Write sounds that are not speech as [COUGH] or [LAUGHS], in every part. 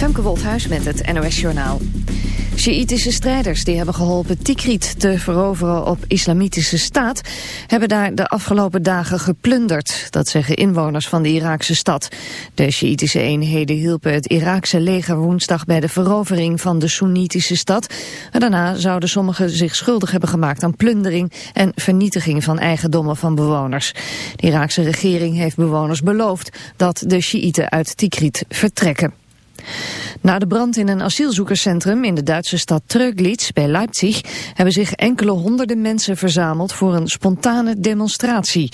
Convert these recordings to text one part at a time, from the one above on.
Femke Wolthuis met het NOS Journaal. Sjiïtische strijders die hebben geholpen Tikrit te veroveren op islamitische staat... hebben daar de afgelopen dagen geplunderd. Dat zeggen inwoners van de Iraakse stad. De Sjiïtische eenheden hielpen het Iraakse leger woensdag... bij de verovering van de Soenitische stad. Daarna zouden sommigen zich schuldig hebben gemaakt aan plundering... en vernietiging van eigendommen van bewoners. De Iraakse regering heeft bewoners beloofd dat de Sjiïten uit Tikrit vertrekken. Na de brand in een asielzoekerscentrum in de Duitse stad Tröglitz bij Leipzig hebben zich enkele honderden mensen verzameld voor een spontane demonstratie.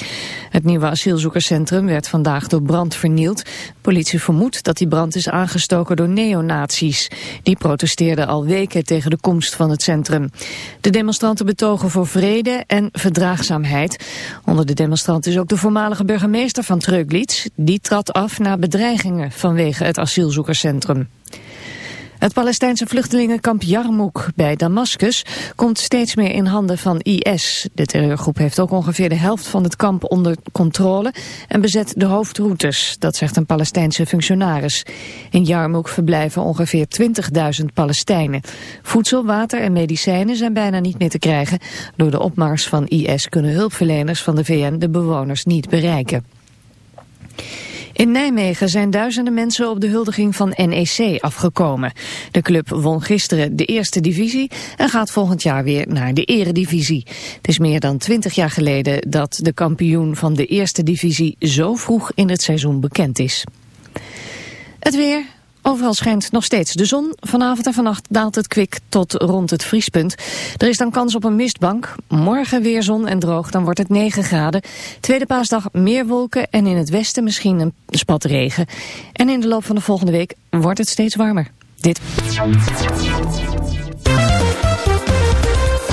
Het nieuwe asielzoekerscentrum werd vandaag door brand vernield. Politie vermoedt dat die brand is aangestoken door neonazies. Die protesteerden al weken tegen de komst van het centrum. De demonstranten betogen voor vrede en verdraagzaamheid. Onder de demonstranten is ook de voormalige burgemeester van Tröglitz. Die trad af na bedreigingen vanwege het asielzoekerscentrum. Het Palestijnse vluchtelingenkamp Yarmouk bij Damascus komt steeds meer in handen van IS. De terreurgroep heeft ook ongeveer de helft van het kamp onder controle en bezet de hoofdroutes, dat zegt een Palestijnse functionaris. In Yarmouk verblijven ongeveer 20.000 Palestijnen. Voedsel, water en medicijnen zijn bijna niet meer te krijgen. Door de opmars van IS kunnen hulpverleners van de VN de bewoners niet bereiken. In Nijmegen zijn duizenden mensen op de huldiging van NEC afgekomen. De club won gisteren de eerste divisie en gaat volgend jaar weer naar de eredivisie. Het is meer dan twintig jaar geleden dat de kampioen van de eerste divisie zo vroeg in het seizoen bekend is. Het weer, Overal schijnt nog steeds de zon. Vanavond en vannacht daalt het kwik tot rond het vriespunt. Er is dan kans op een mistbank. Morgen weer zon en droog, dan wordt het 9 graden. Tweede paasdag meer wolken en in het westen misschien een spat regen. En in de loop van de volgende week wordt het steeds warmer. Dit.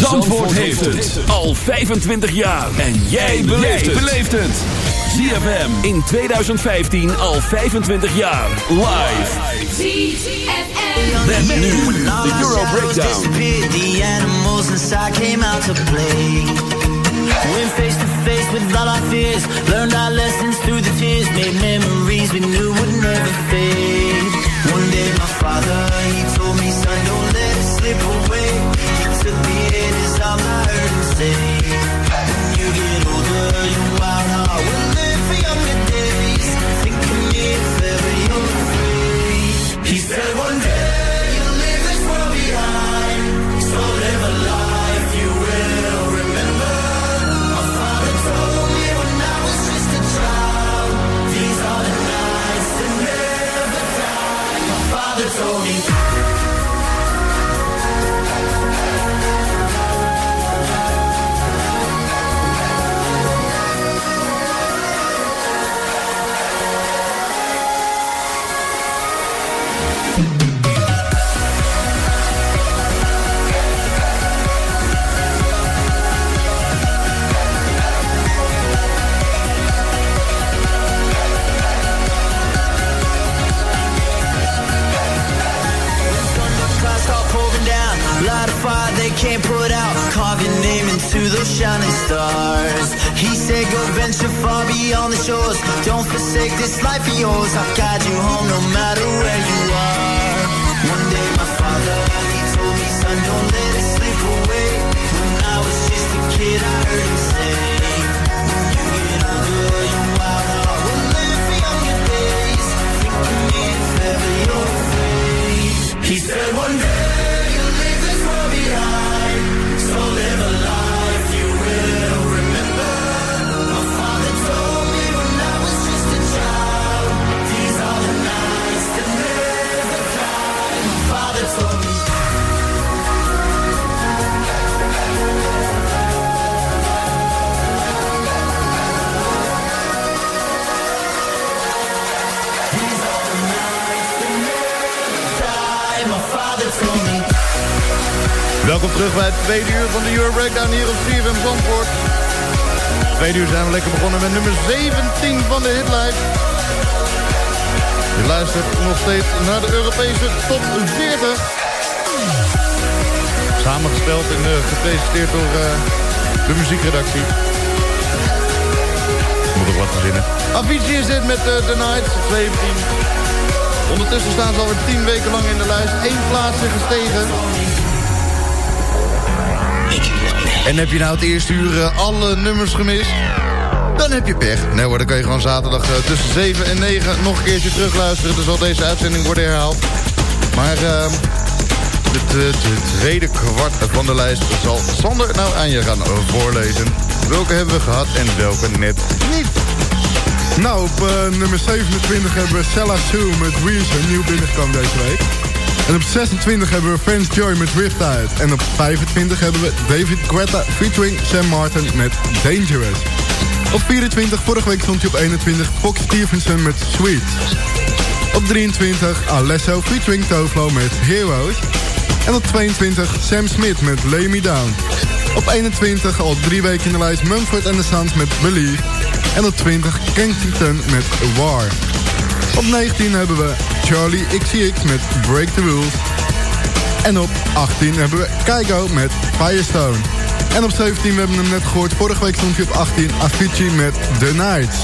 Zandvoort heeft het al 25 jaar. En jij beleeft het. ZFM in 2015 al 25 jaar. Live. ZFM. Met nu de Euro Breakdown. the animals inside came out to play. Went face to face with all our fears, learned our lessons through the tears, made memories we knew would never fade. One day my father, he told me, son, don't let it slip away. He said het tweede uur van de Euro Breakdown hier op CFM Zandvoort. Tweede uur zijn we lekker begonnen met nummer 17 van de hitlijst. Je luistert nog steeds naar de Europese top 40. Samengesteld en eh, gepresenteerd door eh, de muziekredactie. Moet ook wat verzinnen. Avicii is dit met eh, The Night, 17. Ondertussen staan ze alweer 10 weken lang in de lijst. Eén plaats gestegen. En heb je nou het eerste uur eh, alle nummers gemist? Dan heb je pech. Nee hoor, dan kan je gewoon zaterdag eh, tussen 7 en 9 nog een keertje terugluisteren. Dan zal deze uitzending worden herhaald. Maar uh, het, het tweede kwart van de lijst zal Sander nou aan je gaan voorlezen. Welke hebben we gehad en welke net niet? Nou, op eh, nummer 27 hebben we Sella Sue met Weezer, nieuw binnengekomen deze week. En op 26 hebben we Friends Joy met Riptide. En op 25 hebben we David Guetta featuring Sam Martin met Dangerous. Op 24, vorige week stond hij op 21, Fox Stevenson met Sweet. Op 23, Alesso featuring Tovlo met Heroes. En op 22, Sam Smith met Lay Me Down. Op 21, al drie weken in de lijst, Mumford the Sons met Believe. En op 20, Kensington met War. Op 19 hebben we Charlie XCX met Break the Rules. En op 18 hebben we Keigo met Firestone. En op 17, we hebben hem net gehoord, vorige week stond hij op 18, Avicii met The Nights.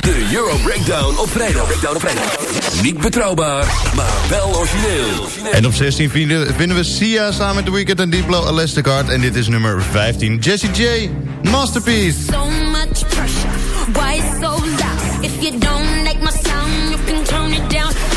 De Euro Breakdown op vrijdag. Breakdown op vrijdag. Niet betrouwbaar, maar wel origineel. En op 16 vinden, vinden we Sia samen met The Weeknd en Diplo Elasticard. En dit is nummer 15, Jessie J, Masterpiece. So much pressure. Why so loud? If you don't like my sound, you can tone it down.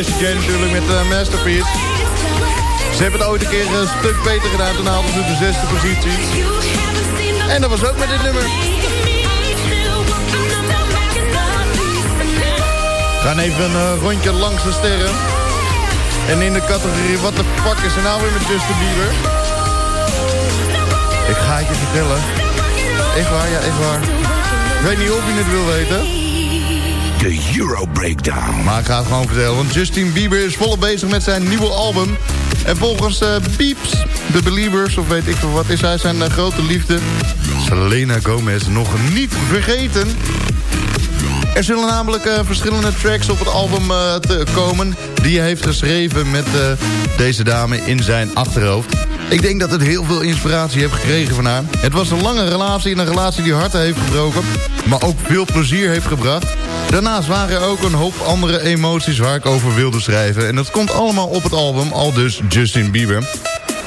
Heb ik het over Jessie J natuurlijk met uh, Masterpiece. Ze hebben het ooit een keer een stuk beter gedaan, toen haalden ze de zesde positie. En dat was ook met dit nummer. We gaan even een uh, rondje langs de sterren. En in de categorie, wat de fuck is er nou weer met Justin Bieber? Ik ga het je vertellen. Echt waar, ja, echt waar. Ik weet niet of je het wil weten. De Euro Breakdown. Maar ik ga het gewoon vertellen, want Justin Bieber is volop bezig met zijn nieuwe album. En volgens uh, Beeps, de Believers, of weet ik veel wat, is hij zijn uh, grote liefde... Selena Gomez nog niet vergeten. Er zullen namelijk uh, verschillende tracks op het album te komen... die hij heeft geschreven met deze dame in zijn achterhoofd. Ik denk dat het heel veel inspiratie heeft gekregen van haar. Het was een lange relatie, een relatie die harten heeft gebroken... maar ook veel plezier heeft gebracht. Daarnaast waren er ook een hoop andere emoties waar ik over wilde schrijven. En dat komt allemaal op het album, al dus Justin Bieber.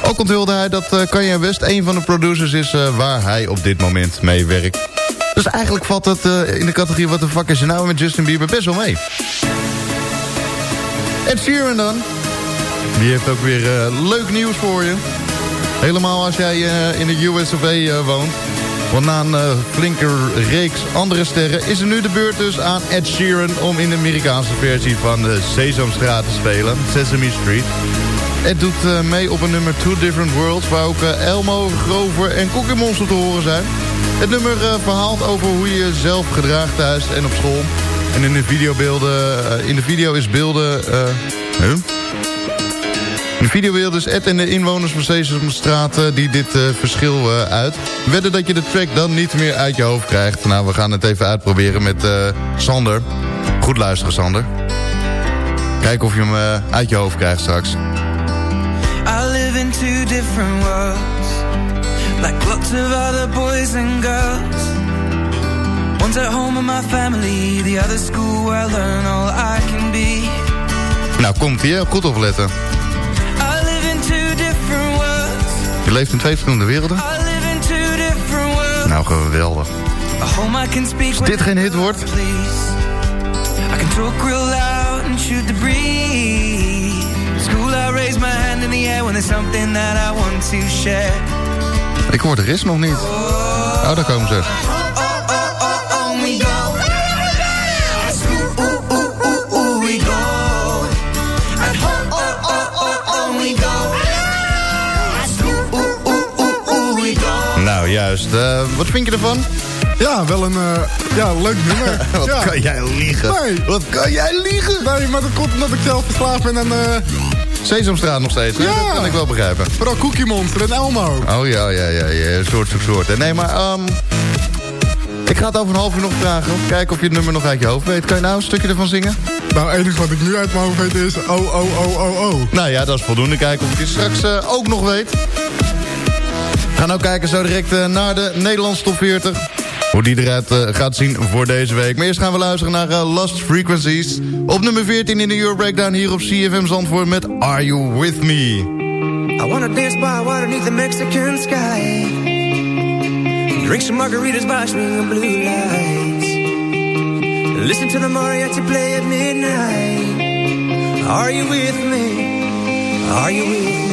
Ook onthulde hij dat uh, Kanye West een van de producers is uh, waar hij op dit moment mee werkt. Dus eigenlijk valt het uh, in de categorie wat de fuck is er nou met Justin Bieber best wel mee. Ed Sheeran dan. Die heeft ook weer leuk nieuws voor je. Helemaal als jij in de USA woont. Want na een uh, flinke reeks andere sterren is er nu de beurt dus aan Ed Sheeran... om in de Amerikaanse versie van de Sesamstraat te spelen, Sesame Street. Ed doet uh, mee op een nummer Two Different Worlds... waar ook uh, Elmo, Grover en Cookie Monster te horen zijn. Het nummer verhaalt over hoe je jezelf gedraagt thuis en op school. En in de, videobeelden, in de video is beelden... Huh? De video dus Ed en de inwoners van Sesamstraat uh, die dit uh, verschil uh, uit. Wedden dat je de track dan niet meer uit je hoofd krijgt. Nou, we gaan het even uitproberen met Sander. Goed luisteren, Sander. Kijk of je hem uit je hoofd krijgt straks. I live in two different worlds Like lots of other boys and girls One's at home with my family The other school where I learn all I can be Nou, komt ie, goed opletten. Leeft in twee verschillende werelden. Nou, geweldig. Als dit geen hit wordt... I can talk real loud and shoot the breeze. School, I raise my hand in the air when there's something that I want to share. Ik hoor de rest nog niet. Oh, daar komen ze. Nou, juist. Uh, wat vind je ervan? Ja, wel een uh, ja, leuk nummer. [LAUGHS] wat ja. kan jij liegen? Nee. Wat kan jij liegen? Nee, maar dat komt omdat ik zelf verslaafd ben aan... Uh... Sesamstraat nog steeds, ja. dat kan ik wel begrijpen. Vooral Cookie Monster en Elmo. Oh ja, ja, ja, ja. soort, soort, soort. Nee, maar... Um, ik ga het over een half uur nog vragen. Kijken of je het nummer nog uit je hoofd weet. Kan je nou een stukje ervan zingen? Nou, het enige wat ik nu uit mijn hoofd weet is... Oh, oh, oh, oh, oh. Nou ja, dat is voldoende. Kijken of ik het straks uh, ook nog weet. Gaan ook kijken zo direct uh, naar de Nederlandse top 40. Hoe die eruit uh, gaat zien voor deze week. Maar eerst gaan we luisteren naar uh, Lost Frequencies. Op nummer 14 in de Euro Breakdown hier op CFM Zandvoort met Are You With Me. I wanna dance by water the Mexican sky. Drink some margaritas by swinging blue lights. Listen to the mariachi play at midnight. Are you with me? Are you with me?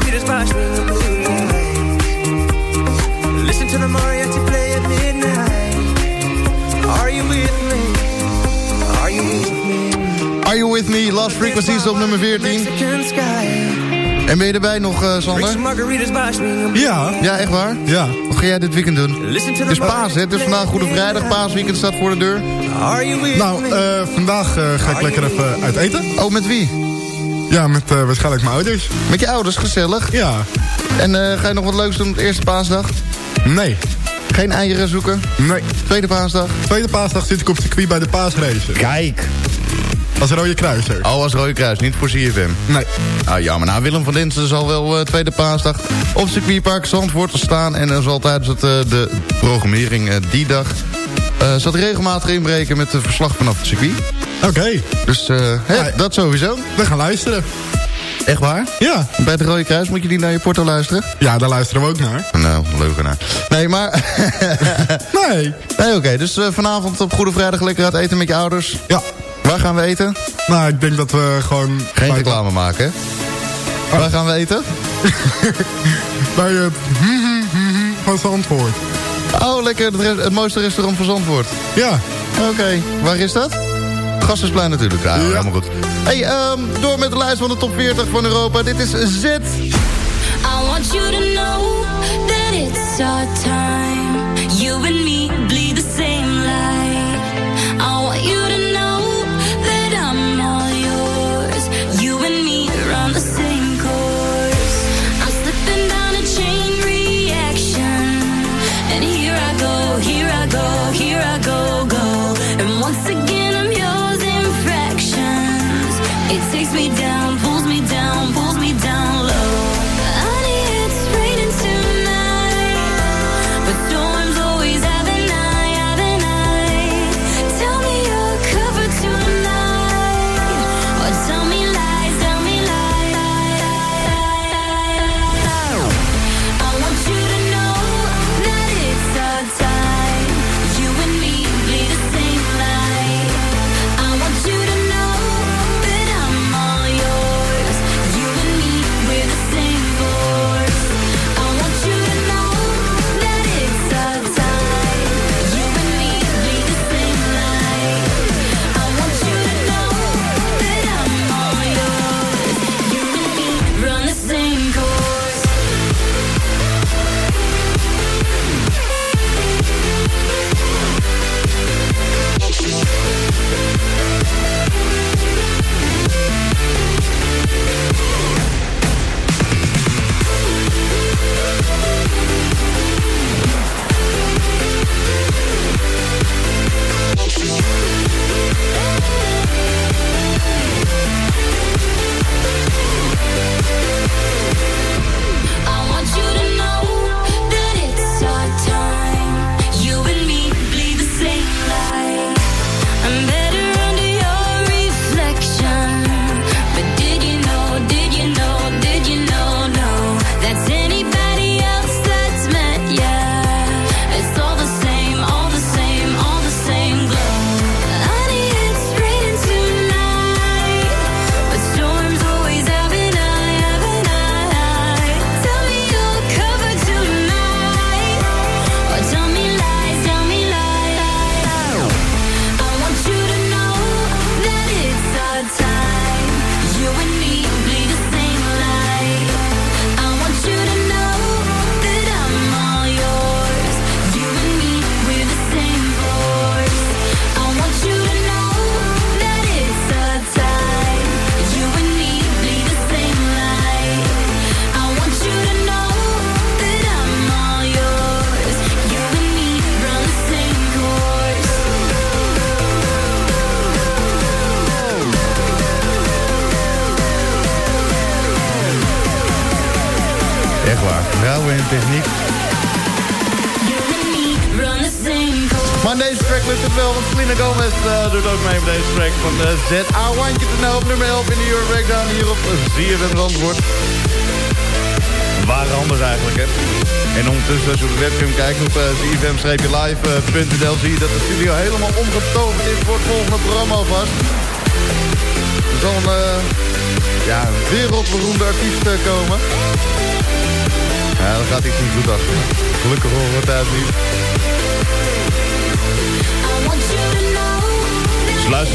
By swinging blue lights. Listen to the mariachi play at midnight. Are you with me? Are you with me? Are You With Me, Last Frequencies op nummer 14. Mexican sky. En ben je erbij nog, eh, Drink Sander? margaritas Ja, Ja, echt waar? ja. Wat ga jij dit weekend doen? Het is paas, hè? Het is vandaag Goede Vrijdag. Paasweekend staat voor de deur. Are you with Nou, me? eh, vandaag eh, ga ik lekker even uit eten. Oh, met wie? Ja, met eh, waarschijnlijk mijn ouders. Met je ouders, gezellig. Ja. En eh, ga je nog wat leuks doen op de eerste paasdag? Nee. Geen eieren zoeken? Nee. Tweede paasdag? Tweede paasdag zit ik op het circuit bij de paasrace. Kijk. Als rode kruiser. Oh, als Rode Kruis, niet voor CFM. Nee. Ah, jammer. Nou, Willem van Dinsen zal wel eh, tweede paasdag op circuitpark Zandvoort staan. En dan zal tijdens het, de programmering die dag... zal hij regelmatig inbreken met de verslag vanaf het circuit. Oké. Dus eh, hè, Ja. dat sowieso. We gaan luisteren. Echt waar? Ja. Bij de Rode Kruis moet je die naar je porto luisteren? Ja, daar luisteren we ook naar. Nou, leugenaar. Nee, maar... [LAUGHS] Nee. nee, oké. Dus eh, vanavond op Goede Vrijdag lekker uit eten met je ouders. Ja. Waar gaan we eten? Nou, ik denk dat we gewoon... Geen reclame maken, hè? Waar gaan we eten? [LAUGHS] Bij het [LAUGHS] van Zandvoort. Oh, lekker. Het, het mooiste restaurant van Zandvoort. Ja. Oké, waar is dat? Gassersplein natuurlijk. Ja, Ja. helemaal goed. Hey, ehm, door met de lijst van de top 40 van Europa. Dit is Z. I want you to know that it's our time. You and me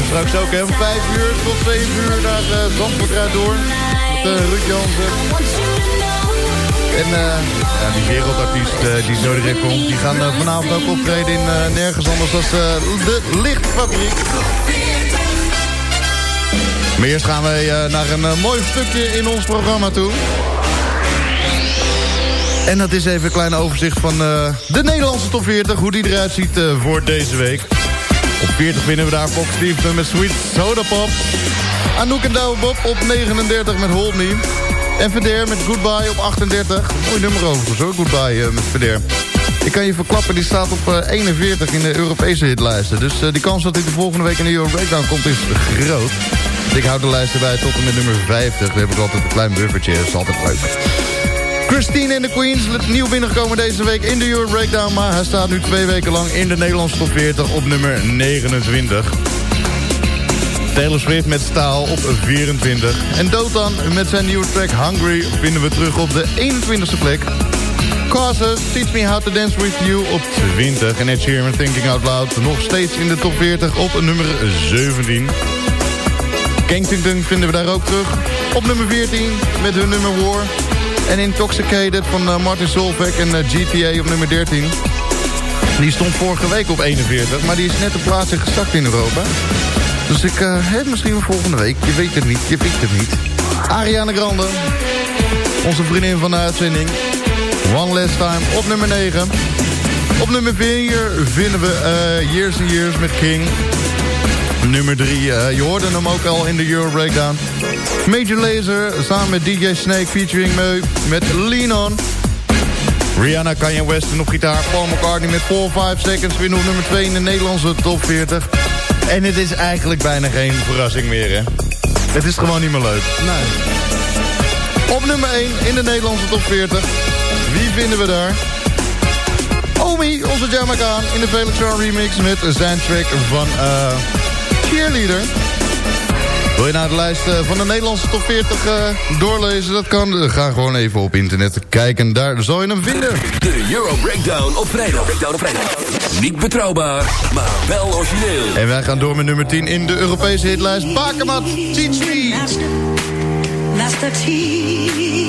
straks ook hè, om 5 uur tot 7 uur naar uh, Zandvoort door. Met uh, Ruud Jansen. En eh, die wereldartiest eh, die zo direct komt, die gaan vanavond ook optreden in nergens anders dan de Lichtfabriek. Maar eerst gaan wij naar een mooi stukje in ons programma toe. En dat is even een klein overzicht van de Nederlandse top 40. Hoe die eruit ziet voor deze week. Op 40 vinden we daar Fox Stevenson met Sweet Soda Pop. Anouk en Douwe op 39 met Hold Me. En Verder met Goodbye op 38. Mooi nummer overigens hoor, Goodbye eh, met Verder. Ik kan je verklappen, die staat op eh, 41 in de Europese hitlijsten. Dus eh, die kans dat hij de volgende week in de Euro Breakdown komt is groot. Ik hou de lijst erbij tot en met nummer 50. Daar heb ik altijd een klein buffertje, dat is altijd leuk. Christine en de Queens, nieuw binnengekomen deze week in de Euro Breakdown... maar hij staat nu twee weken lang in de Nederlandse top 40 op nummer 29. Taylor Swift met Staal op 24. En Dotan met zijn nieuwe track Hungry vinden we terug op de 21ste plek. Causes, Teach Me How to Dance With You op 20. En Ed Sheeran Thinking Out Loud nog steeds in de top 40 op nummer 17. Kensington vinden we daar ook terug. Op nummer 14 met hun nummer War. En Intoxicated van eh, Martin Solveig en eh, GTA op nummer 13. Die stond vorige week op 41, maar die is net een plaatsje gezakt in Europa. Dus ik eh heb misschien volgende week. Je weet het niet, je weet het niet. Ariana Grande, onze vriendin van de uitzending. One Last Time op nummer 9. Op nummer 4 vinden we Years and Years met King. Nummer 3, je hoorde hem ook al in de Euro Breakdown. Major Lazer samen met DJ Snake featuring Meu met Lean On. Rihanna, Kanye West en op gitaar. Paul McCartney met 4-5 Seconds winnen op nummer 2 in de Nederlandse top 40. En het is eigenlijk bijna geen verrassing meer, hè? Het is gewoon niet meer leuk. Nee. Op nummer 1 in de Nederlandse top 40. Wie vinden we daar? Omi, onze Jamaican in de Felix remix met zijn track van eh Cheerleader. Wil je nou de lijst eh, van de Nederlandse top 40 eh, doorlezen? Dat kan. Eh, Ga gewoon even op internet kijken. Daar zal je hem vinden. De Euro Breakdown op vrijdag. Breakdown op vrijdag. Niet betrouwbaar, maar wel origineel. En wij gaan door met nummer 10 in de Europese hitlijst. Bakermat, Teach Me. Master, Master, teach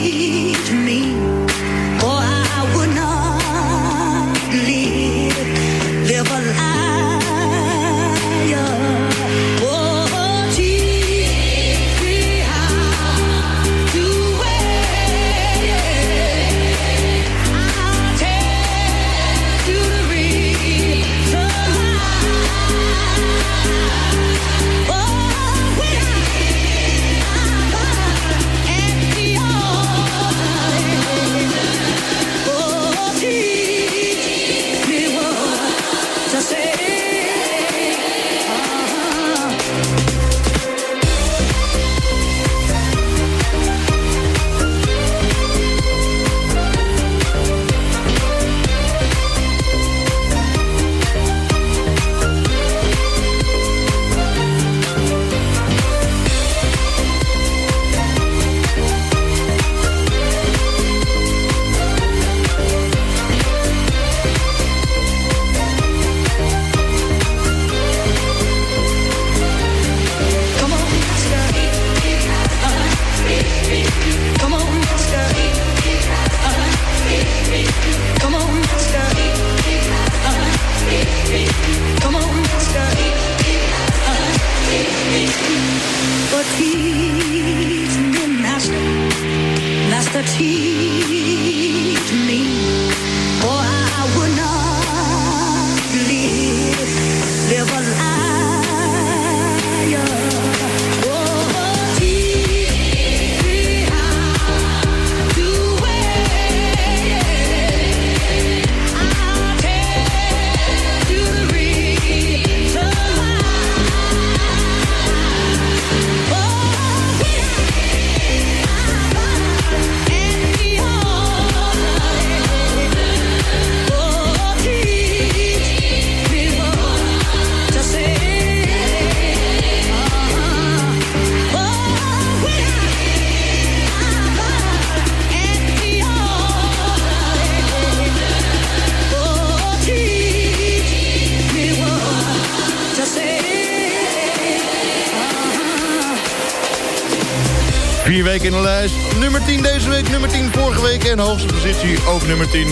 nummer 10.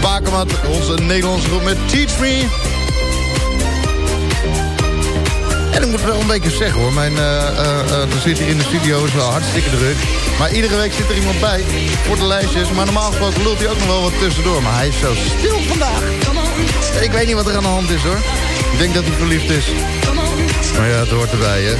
Bakermat, onze Nederlandse groep met Teach Me. En ik moet wel een beetje zeggen hoor. Mijn, eh, er zit hier in de studio is wel hartstikke druk. Maar iedere week zit er iemand bij voor de lijstjes. Maar normaal gesproken lult hij ook nog wel wat tussendoor. Maar hij is zo stil vandaag. Ik weet niet wat er aan de hand is hoor. Ik denk dat hij verliefd is. Maar ja, het hoort erbij hè.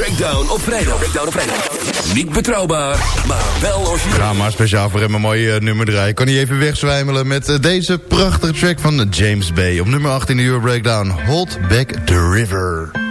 Breakdown op vrijdag. Breakdown vrijdag. Niet betrouwbaar, maar wel origineel. Ja, maar speciaal voor hem een mooi eh, nummer draaien. Kan hij even wegzwijmelen met eh, deze prachtige track van James Bay. Op nummer 8 in de Euro Breakdown. Hold Back the River.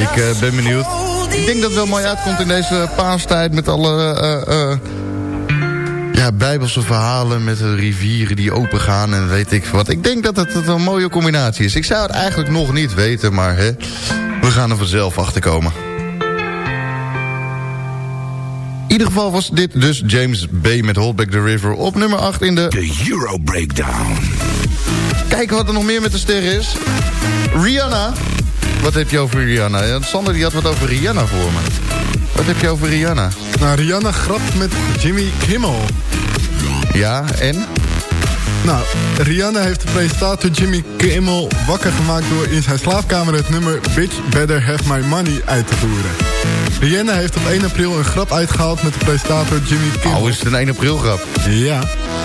Ik eh, ben benieuwd. Ik denk dat het wel mooi uitkomt in deze paastijd met alle eh, eh, ja, bijbelse verhalen met de rivieren die open gaan en weet ik wat. Ik denk dat het een mooie combinatie is. Ik zou het eigenlijk nog niet weten, maar hè, we gaan er vanzelf achter komen. In ieder geval was dit dus James Bay met Hold Back the River op nummer 8 in de... De Euro Breakdown. Kijken wat er nog meer met de sterren is. Rihanna. Wat heb je over Rihanna? Ja, Sander die had wat over Rihanna voor me. Wat heb je over Rihanna? Nou, Rihanna grapt met Jimmy Kimmel. Ja, en? Nou, Rihanna heeft de presentator Jimmy Kimmel wakker gemaakt... door in zijn slaapkamer het nummer Bitch Better Have My Money uit te voeren. Rihanna heeft op 1 april een grap uitgehaald met de presentator Jimmy Kimmel. Oh, is het een 1 april grap? Ja.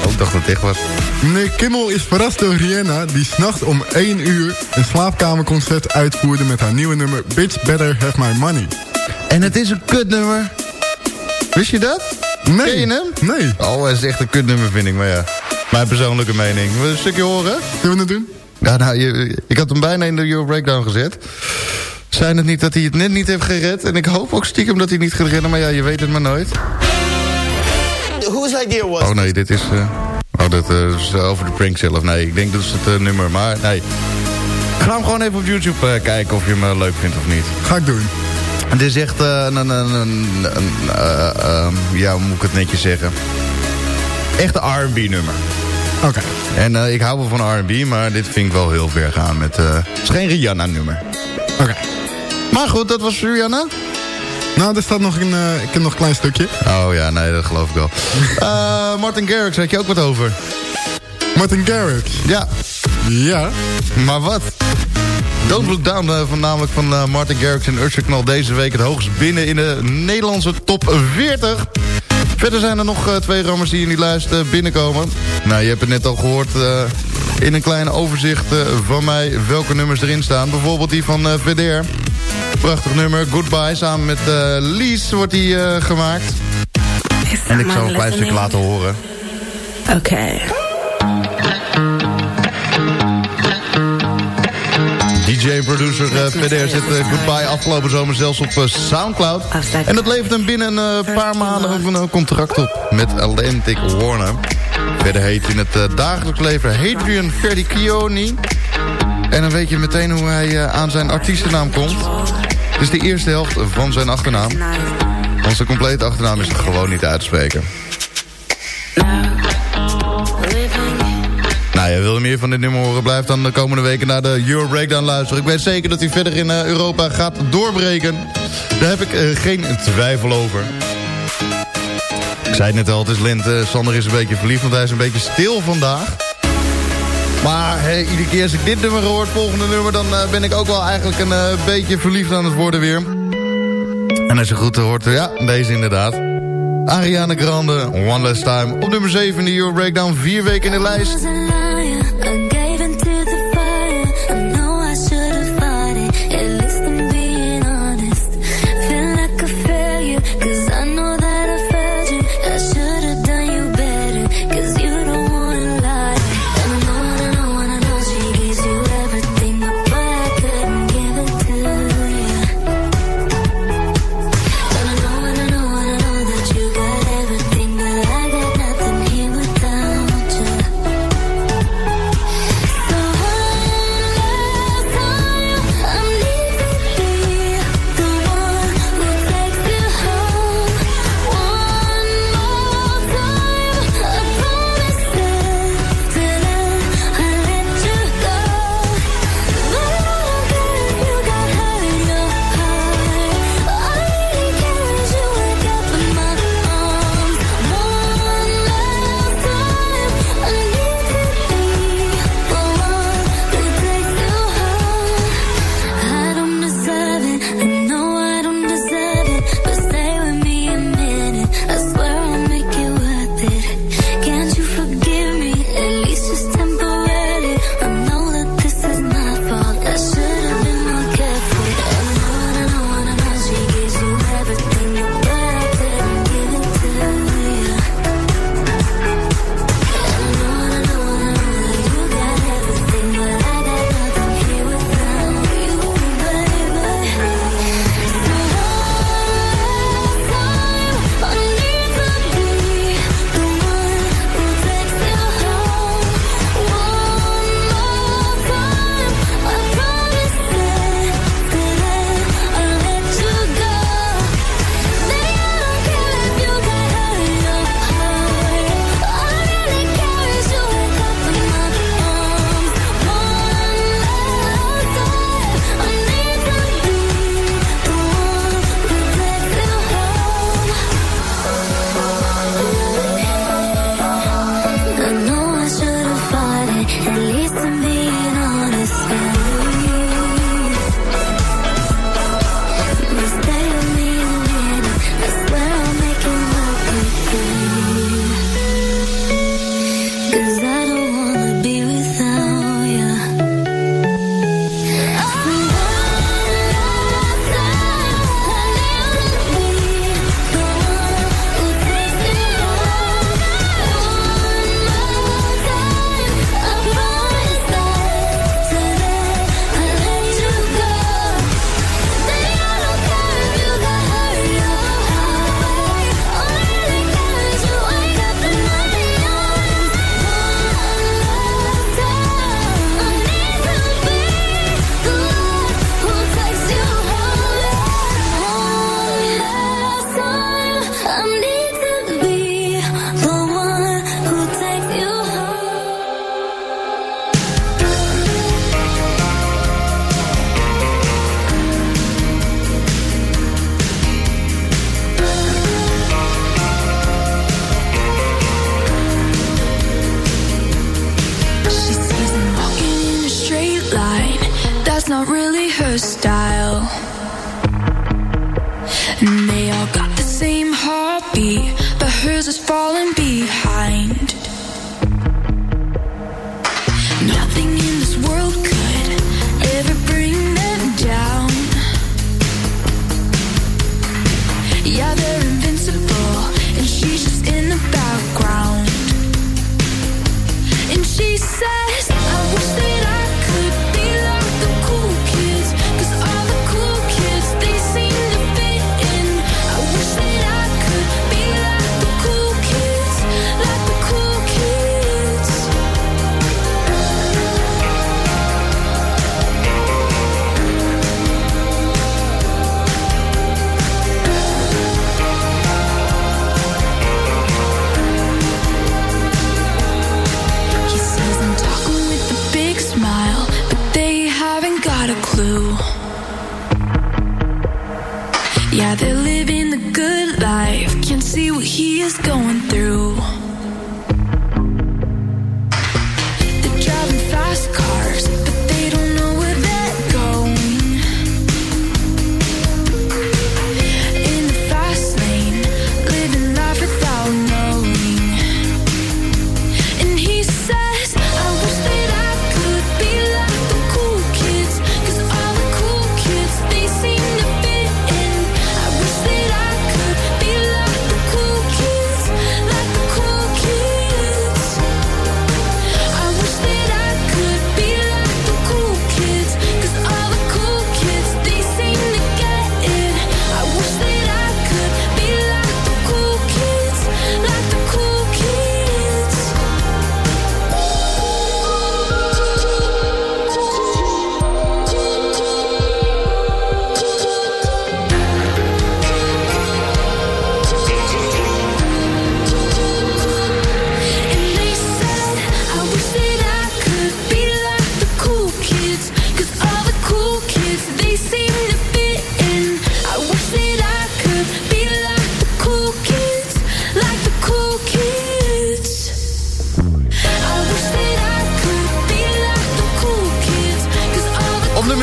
Oh, ik dacht dat het echt was. Meneer Kimmel is verrast door Rihanna... die s'nachts om 1 uur een slaapkamerconcert uitvoerde... met haar nieuwe nummer Bitch Better Have My Money. En het is een kutnummer. Wist je dat? Nee. Ken je hem? Nee. Oh, het is echt een kutnummer, vind ik. Maar ja, mijn persoonlijke mening. Wil je een stukje horen? Zullen we het doen? Ja, nou, je, ik had hem bijna in de Euro Breakdown gezet. Zijn het niet dat hij het net niet heeft gered? En ik hoop ook stiekem dat hij niet gaat redden, maar ja, je weet het maar nooit. Whose idea was Oh nee, dit is... eh, oh, dat eh, is over de prank zelf. Nee, ik denk dat is het eh, nummer, maar nee. Ga hem gewoon even op YouTube eh, kijken of je hem eh, leuk vindt of niet. Ga ik doen. Het is echt eh, een... een, een, een, eh, ehm, ja, hoe moet ik het netjes zeggen? Echt een R&B nummer. Oké. En eh, ik hou wel van R&B, maar dit vind ik wel heel ver gaan. Met, eh, het is geen Rihanna nummer. Oké. Maar goed, dat was Rihanna. Nou, er staat nog een, eh, ik heb nog een klein stukje. Oh ja, nee, dat geloof ik wel. [LAUGHS] Eh, Martin Garrix, had je ook wat over? Martin Garrix. Ja. Ja. Maar wat? Don't Look Down, van, namelijk van Martin Garrix en Usher knal deze week het hoogst binnen in de Nederlandse top 40. Verder zijn er nog eh, twee rammers die in die lijst eh, binnenkomen. Nou, je hebt het net al gehoord eh, in een klein overzicht van mij welke nummers erin staan. Bijvoorbeeld die van VDR. Prachtig nummer, Goodbye, samen met Lies wordt die gemaakt. En ik zal een klein stuk laten horen. Oké. En producer uh, VDR zet uh, Goodbye afgelopen zomer zelfs op uh, Soundcloud. En dat levert hem binnen een paar maanden een contract op met Atlantic Warner. Verder heet in het dagelijks leven Hadrian Ferdichioni. En dan weet je meteen hoe hij aan zijn artiestennaam komt. Het is de eerste helft van zijn achternaam. Want zijn complete achternaam is gewoon niet uit te spreken. Nou, je wil meer van dit nummer horen, blijf dan de komende weken naar de Euro Breakdown luisteren. Ik weet zeker dat hij verder in uh, Europa gaat doorbreken. Daar heb ik uh, geen twijfel over. Ik zei het net al, het is lente. Sander is een beetje verliefd, want hij is een beetje stil vandaag. Maar iedere keer als ik dit nummer hoor, het volgende nummer... dan ben ik ook wel eigenlijk een beetje verliefd aan het worden weer. En als je goed hoort, ja, deze inderdaad. Ariana Grande, One Last Time. Op nummer 7 in de Euro Breakdown, vier weken in de lijst.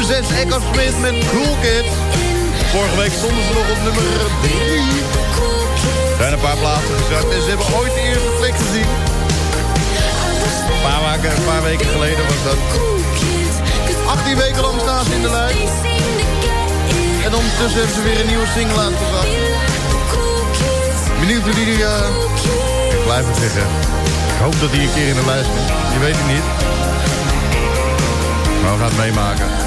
6, Echo Smith met Cool Kids. Vorige week stonden ze nog op nummer 3. Er zijn een paar plaatsen gezakt en ze hebben ooit de eerste plek gezien. Een paar, weken, een paar weken geleden was dat. 18 weken lang staan ze in de lijst. En ondertussen hebben ze weer een nieuwe single uitgebracht. Benieuwd hoe die... eh ik blijf het zeggen. Ik hoop dat hij een keer in de lijst komt. Je weet het niet. Maar we gaan het meemaken.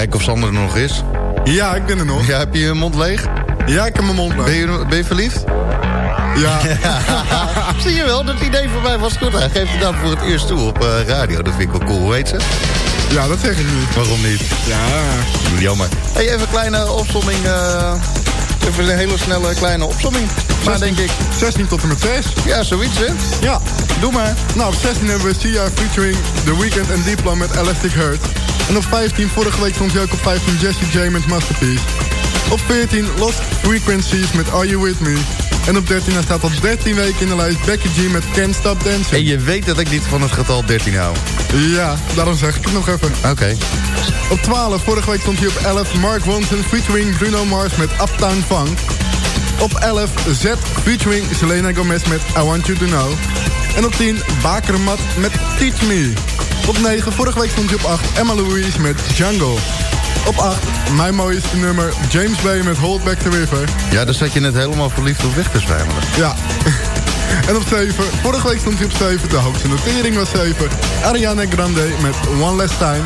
Kijken of Sander er nog is. Ja, ik ben er nog. Ja, heb je je mond leeg? Ja, ik heb mijn mond leeg. Ben je, ben je verliefd? Ja. [LAUGHS] Zie je wel, dat idee voor mij was goed. Hij geeft het dan voor het eerst toe op eh, radio. Dat vind ik wel cool. Hoe heet ze? Ja, dat zeg ik niet. Waarom niet? Ja. Jammer. Hey, even een kleine opsomming. eh, even een hele snelle kleine opsomming. Maar denk ik... 16 tot en met 6. Ja, zoiets hè? Ja. Doe maar. Nou, op 16 hebben we Sia featuring The Weeknd en Diplo met Elastic Heart. En op 15, vorige week stond hij ook op 15 Jesse J met Masterpiece. Op 14, Lost Frequencies met Are You With Me. En op 13, hij staat al 13 weken in de lijst Becky G met Can't Stop Dancing. En je weet dat ik niet van het getal 13 hou. Ja, daarom zeg ik het nog even. Oké. Op 12, vorige week stond hij op 11 Mark Ronson featuring Bruno Mars met Uptown Funk. Op 11 Z featuring Selena Gomez met I Want You To Know. En op 10 Bakermat met Teach Me. Op 9, vorige week stond hij op 8 Emma Louise met Jungle. Op 8, mijn mooiste nummer James Bay met Hold Back the River. Ja, daar zat je net helemaal verliefd op weg te zwijmelen. Ja. [LAUGHS] En op 7, vorige week stond hij op 7, de hoogste notering was 7. Ariana Grande met One Last Time.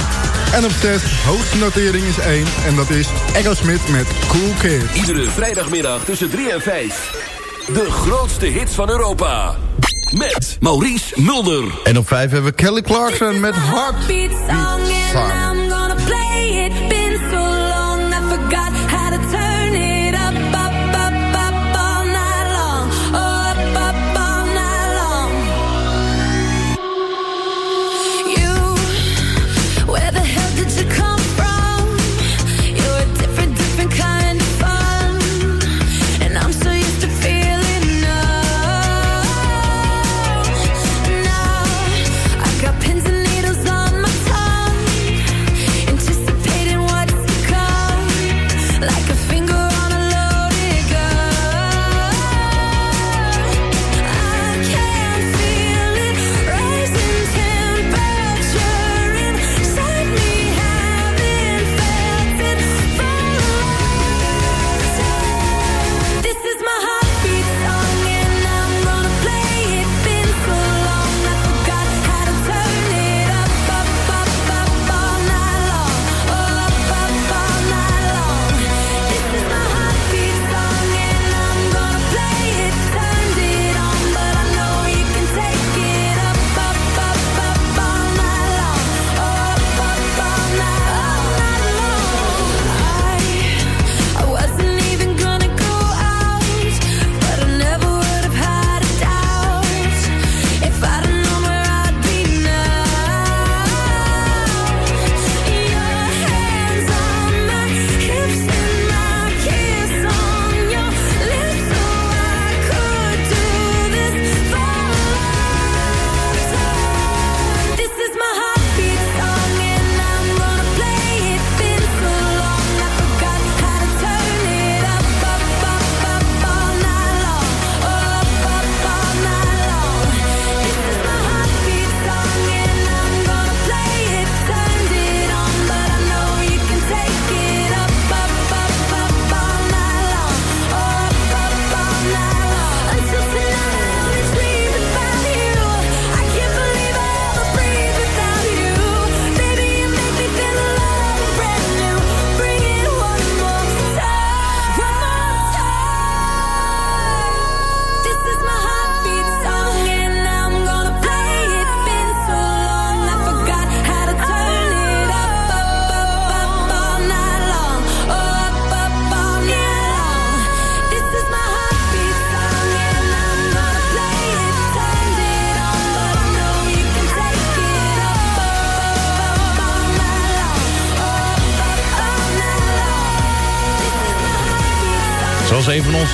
En op 6, hoogste notering is 1. En dat is Echo Smith met Cool Kid. Iedere vrijdagmiddag tussen 3 en 5. De grootste hits van Europa. Met Maurice Mulder. En op 5 hebben we Kelly Clarkson met Heartbeat song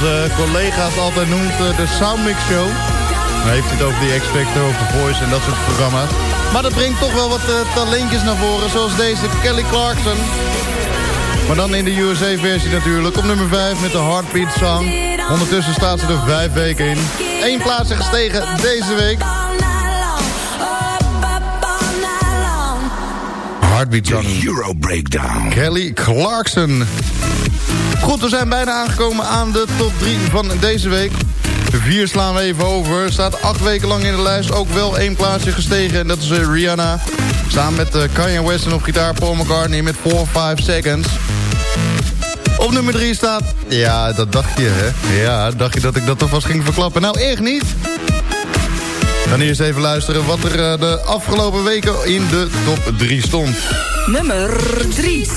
onze collega's altijd noemt, eh, de Soundmix Show. Dan heeft het over die X-Factor, over The Voice en dat soort programma's. Maar dat brengt toch wel wat eh, talentjes naar voren, zoals deze Kelly Clarkson. Maar dan in de USA-versie natuurlijk, op nummer 5 met de Heartbeat Song. Ondertussen staat ze er vijf weken in. Eén plaatsje gestegen deze week. Heartbeat Song. Euro Breakdown. Kelly Clarkson. Goed, we zijn bijna aangekomen aan de top 3 van deze week. De 4 slaan we even over. Staat acht weken lang in de lijst. Ook wel één plaatsje gestegen. En dat is eh, Rihanna. Samen met eh, Kanye West en op gitaar Paul McCartney met 4 5 Seconds. Op nummer 3 staat... Ja, dat dacht je, hè? Ja, dacht je dat ik dat alvast ging verklappen? Nou, echt niet. Dan eerst even luisteren wat er eh, de afgelopen weken in de top 3 stond. Nummer 3.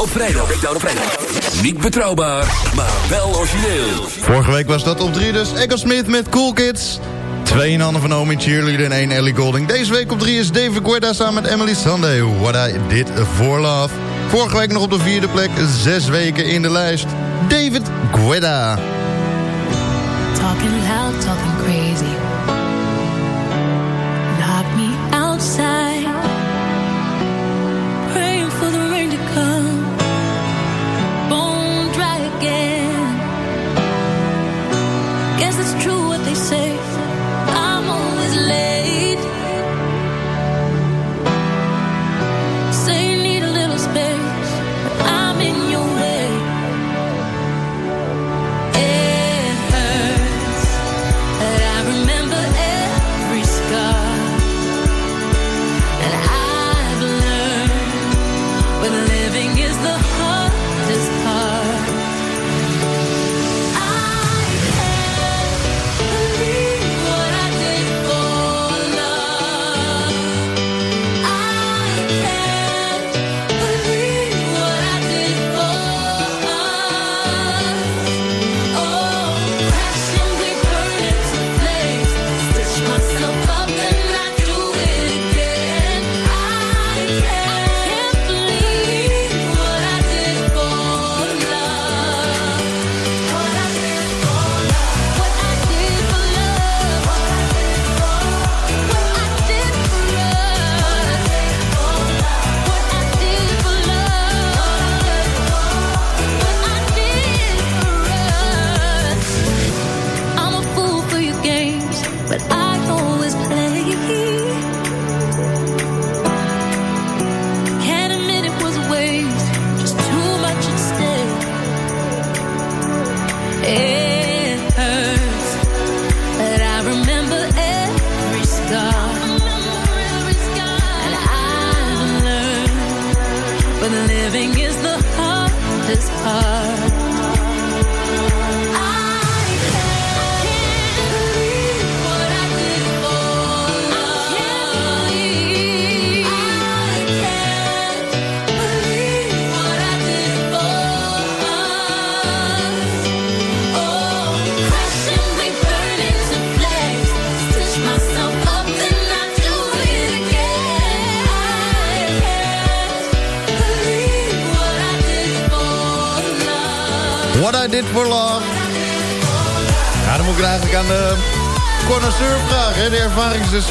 Op vrijdag. Breakdown op vrijdag. Niet betrouwbaar, maar wel origineel. Vorige week was dat op 3 dus Echo Smith met Cool Kids. Twee in handen van Naomi Cheerleader en één Ellie Golding. Deze week op 3 is David Guetta samen met Emily Sunday. What I Did For Love. Vorige week nog op de vierde plek. Zes weken in de lijst. David Guetta. Talking loud, talking crazy.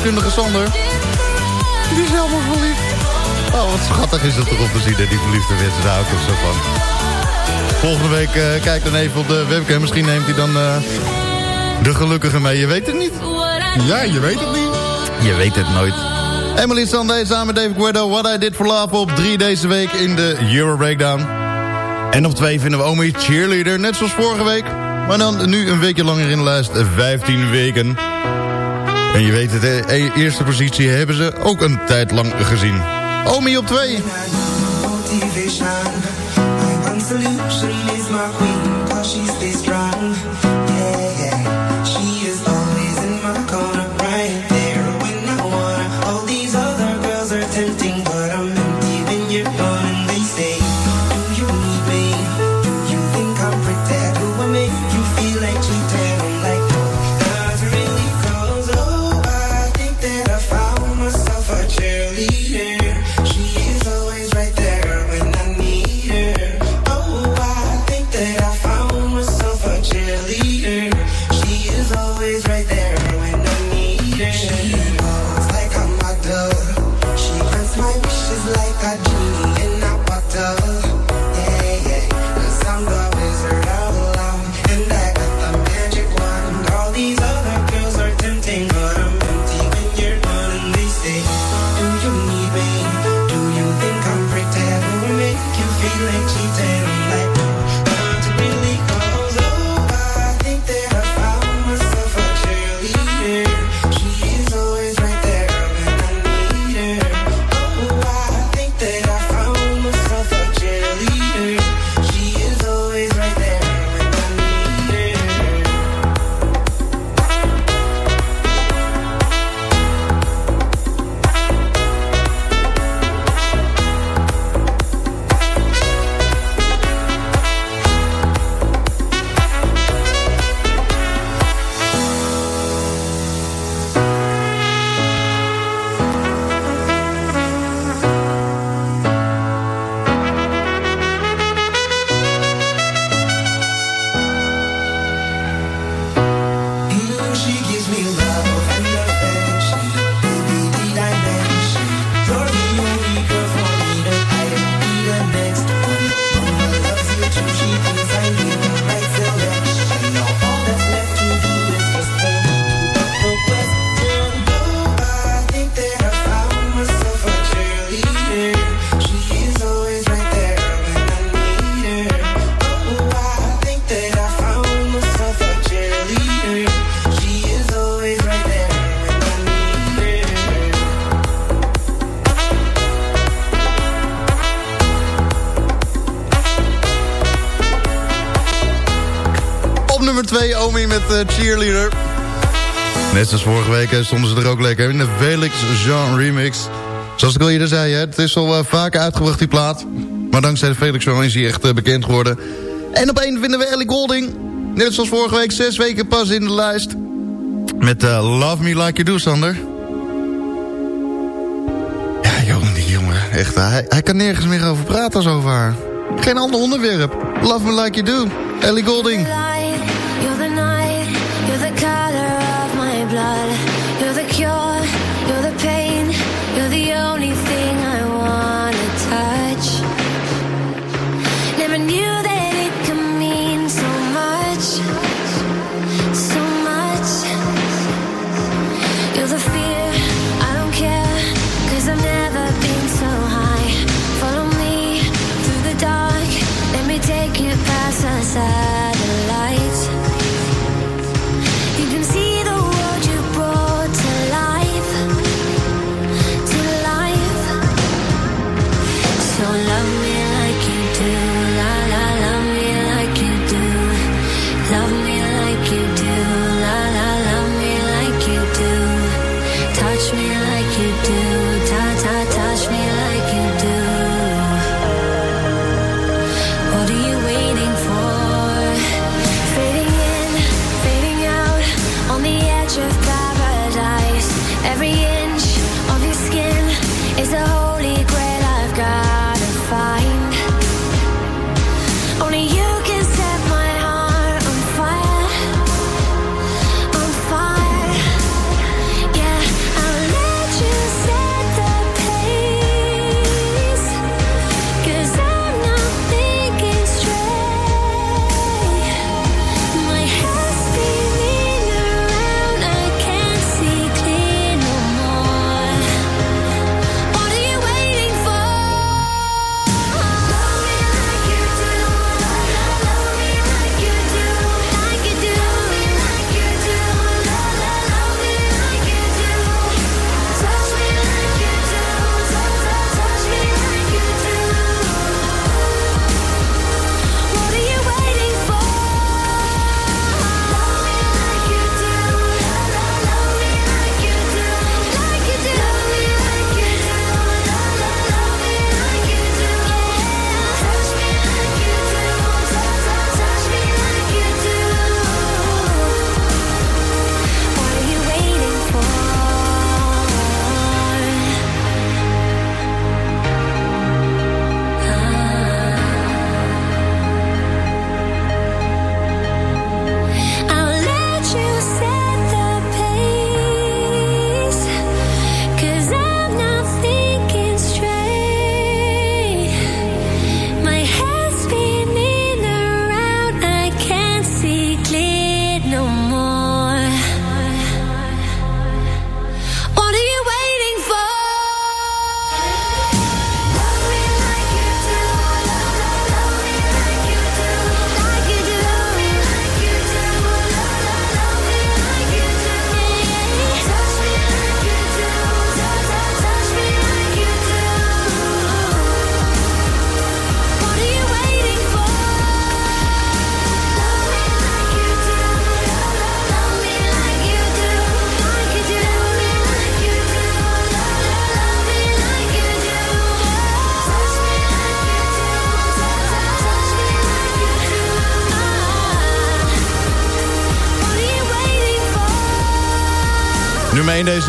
deskundige Sander. Die is helemaal verliefd. Oh, wat schattig is dat toch om te zien, die verliefde mensen. Daar zo van. Volgende week uh, kijk dan even op de webcam. Misschien neemt hij dan eh, de gelukkige mee. Je weet het niet. Ja, je weet het niet. Je weet het nooit. Emily Sande samen met Dave Guido. What I Did For Love op 3 deze week in de Euro Breakdown. En op 2 vinden we Omi Cheerleader. Net zoals vorige week. Maar dan nu een weekje langer in de lijst. 15 weken. En je weet het, de eerste positie hebben ze ook een tijd lang gezien. Omi op twee. Eh, cheerleader. Net zoals vorige week stonden ze er ook lekker in de Felix Jean remix. Zoals ik al eerder zei, het is al eh, vaker uitgebracht die plaat. Maar dankzij de Felix Jean is hij echt eh, bekend geworden. En op één vinden we Ellie Golding. Net zoals vorige week, zes weken pas in de lijst. Met Love Me Like You Do, Sander. Ja, jongen, die jongen. Echt, hij, kan nergens meer over praten als over haar. Geen ander onderwerp. Love Me Like You Do. Ellie Golding.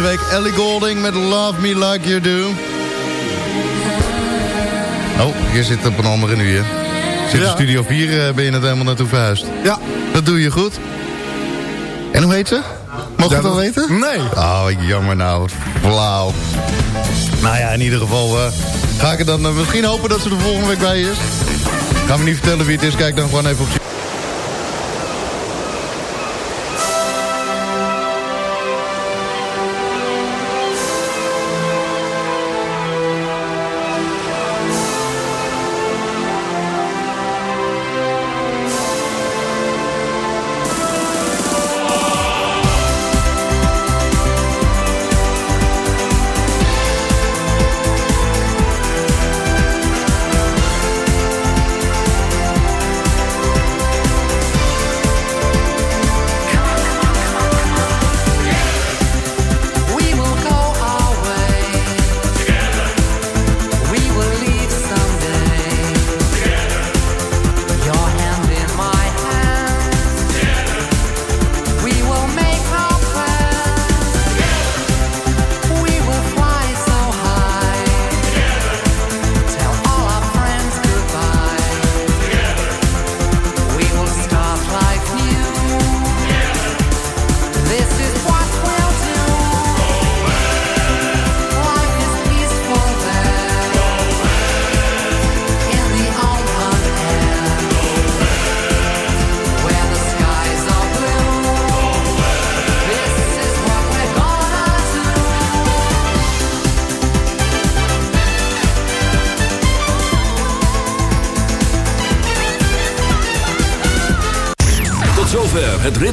Deze week, Ellie Golding met Love Me Like You Do. Oh, je zit op een andere nu, hè? Zit in Ja. Studio 4, eh, ben je net helemaal naartoe verhuisd. Ja. Dat doe je goed. En hoe heet ze? Mag Ja, het al dat- weten? Nee. Oh, jammer nou. wat Flauw. Nou ja, in ieder geval eh, ga ik er dan eh, misschien hopen dat ze er volgende week bij is. Ga me niet vertellen wie het is. Kijk dan gewoon even op